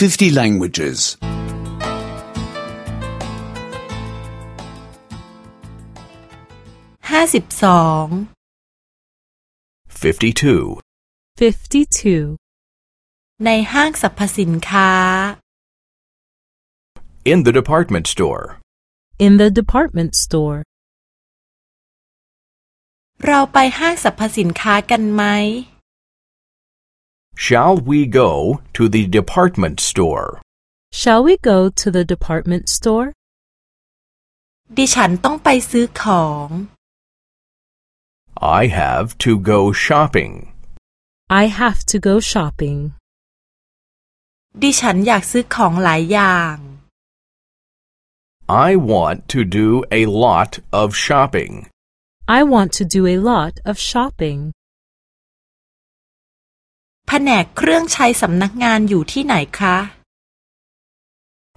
50 languages. ห้าสิบสอง 52. 52. ในห้างสรรพสินค้า In the department store. In the department store. เราไปห้างสรรพสินค้ากันไหม Shall we go to the department store? Shall we go to the department store? ดิฉันต้องไปซื้อของ I have to go shopping. I have to go shopping. ดิฉันอยากซื้อของหลายอย่าง I want to do a lot of shopping. I want to do a lot of shopping. แผนกเครื่องใช้สำนักงานอยู่ที่ไหนคะ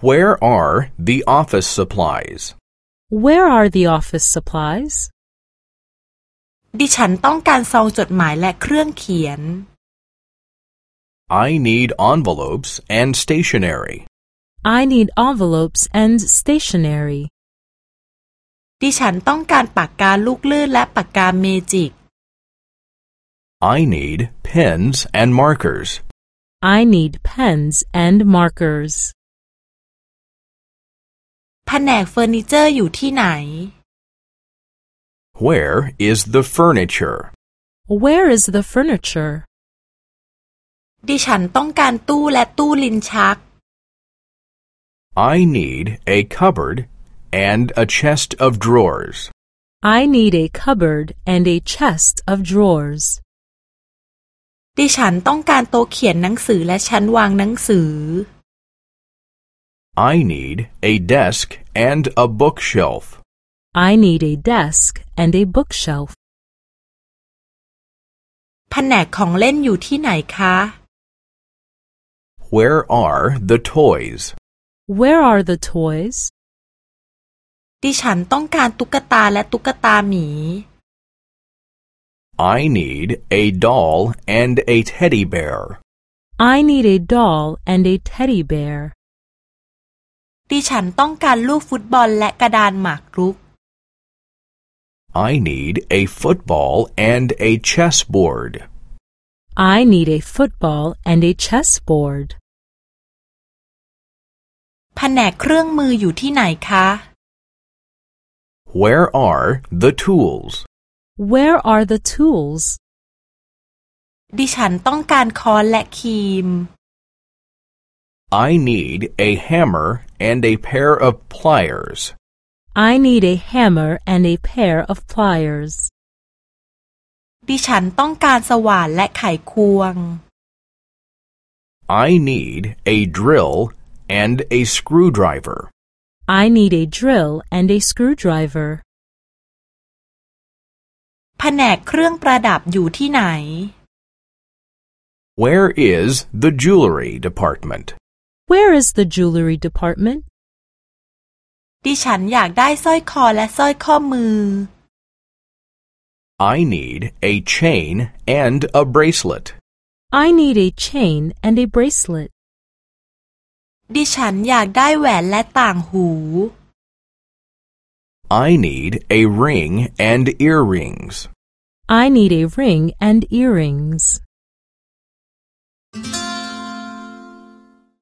Where are the office supplies? Where are the office supplies? ดิฉันต้องการซองจดหมายและเครื่องเขียน I need envelopes and stationery. I need envelopes and stationery. ดิฉันต้องการปากกาลูกลื่นและปากกาเมจิก I need pens and markers. I need pens and markers. แผนกเฟอร์นิเจอร์อยู่ที่ไหน Where is the furniture? Where is the furniture? ดิฉันต้องการตู้และตู้ลิ้นชัก I need a cupboard and a chest of drawers. I need a cupboard and a chest of drawers. ดิฉันต้องการโต๊ะเขียนหนังสือและชั้นวางหนังสือ I need a desk and a bookshelf. I need a desk and a bookshelf. แผนกของเล่นอยู่ที่ไหนคะ Where are the toys? Where are the toys? ดิฉันต้องการตุ๊กตาและตุ๊กตาหมี I need a doll and a teddy bear. I need a doll and a teddy bear. ดิฉันต้องการลูกฟุตบอลและกระดานหมากรุก I need a football and a chessboard. I need a football and a chessboard. แผนกเครื่องมืออยู่ที่ไหนคะ Where are the tools? Where are the tools? ดิฉันต้องการค้อนและครีม I need a hammer and a pair of pliers. I need a hammer and a pair of pliers. ดิฉันต้องการสว่านและไขควง I need a drill and a screwdriver. I need a drill and a screwdriver. แผนกเครื่องประดับอยู่ที่ไหน Where is the jewelry department? Where is the jewelry department? ดิฉันอยากได้สร้อยคอและสร้อยข้อมือ I need a chain and a bracelet. I need a chain and a bracelet. ดิฉันอยากได้แหวนและต่างหู I need a ring and earrings. I need a ring and earrings.